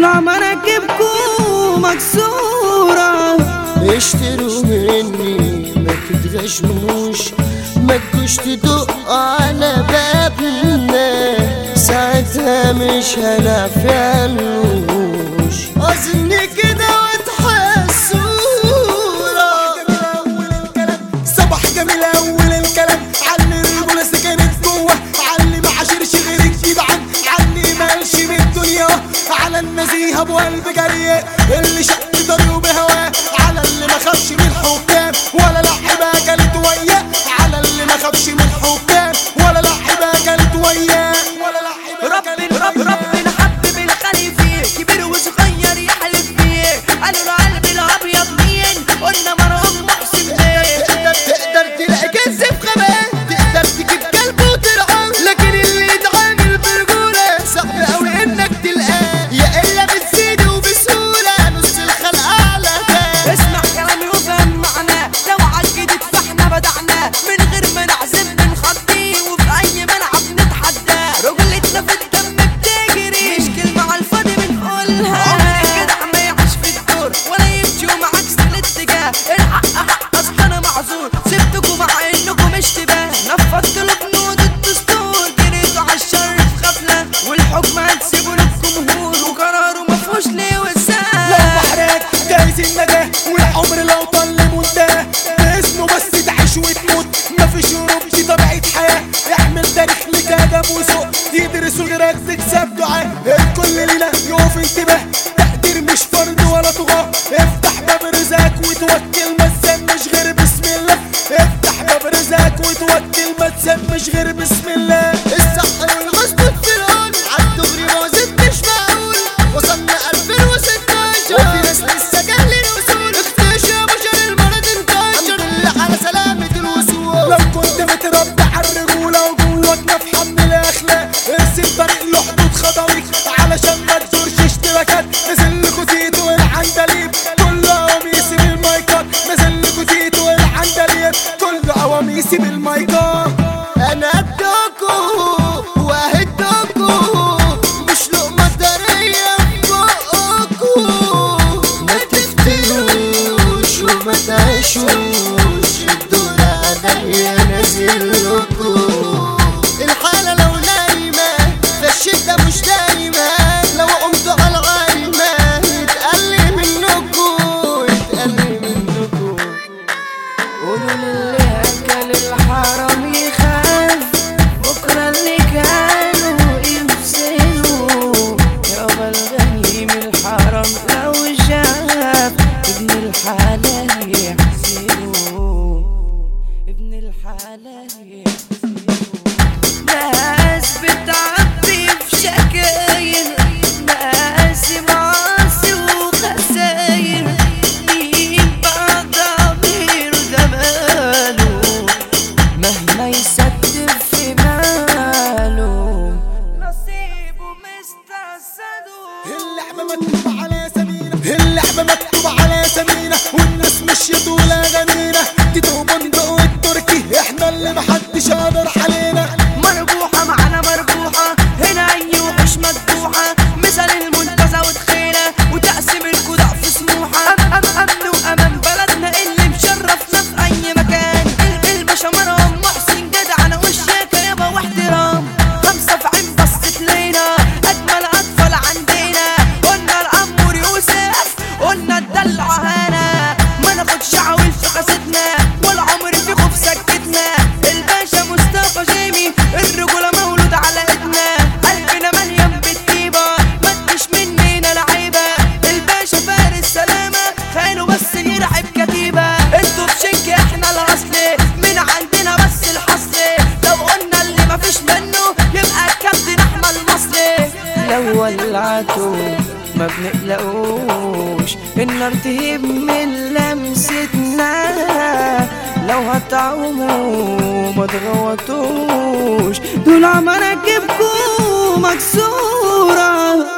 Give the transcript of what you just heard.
مراكبكم مكسورة اشتروا مني ما تتغشموش ما تجوش تدق على بابنا ساعتها مش هنعفلوش الحق اصل انا معذور سبتكم مع انكم مش نفضت له بنود الدستور جريتوا على في غفلة والحكم هتسيبوا للجمهور وقراره مفهوش ليه لو بحرك جايز النجاة والعمر لو طل منتهى باسمه بس تعيش وتموت مفيش هروب دي طبيعة حياة احمل تاريخ لك ادب وسوق يدرسوا غيرك تكسب دعاء الكل لينا يقف انتباه تقدير مش فرد ولا طغاة افتح باب رزقك وتوكل ما تسمش غير بسم الله. افتح باب رزقك وتوكل ما تسمش غير بسم الله. الصح والغصب في عالدغري ما زدتش معقول. وصلنا 2016 وفي ناس لسه جاهل الوصول اكتشف بشر المرض انتشر. الحمد لله على سلامة الوصول. لو كنت متربي على الرجولة وجواك نفحة من الأخلاق. تفتروش وما تعيشوش الدور عليا ابن الحلال يحسدوا ابن الحلال يحسدوا ناس بتعبي في ناس معاصي مين بعد جماله مهما يستر في ماله نصيبه مستعسده على سمينة اللعبة مكتوبة على سمينة والناس ماشية طول لو ولعته ما بنقلقوش. النار تهيب من لمستنا، لو هتعوموا ما تغوطوش. دول مراكبكم مكسوره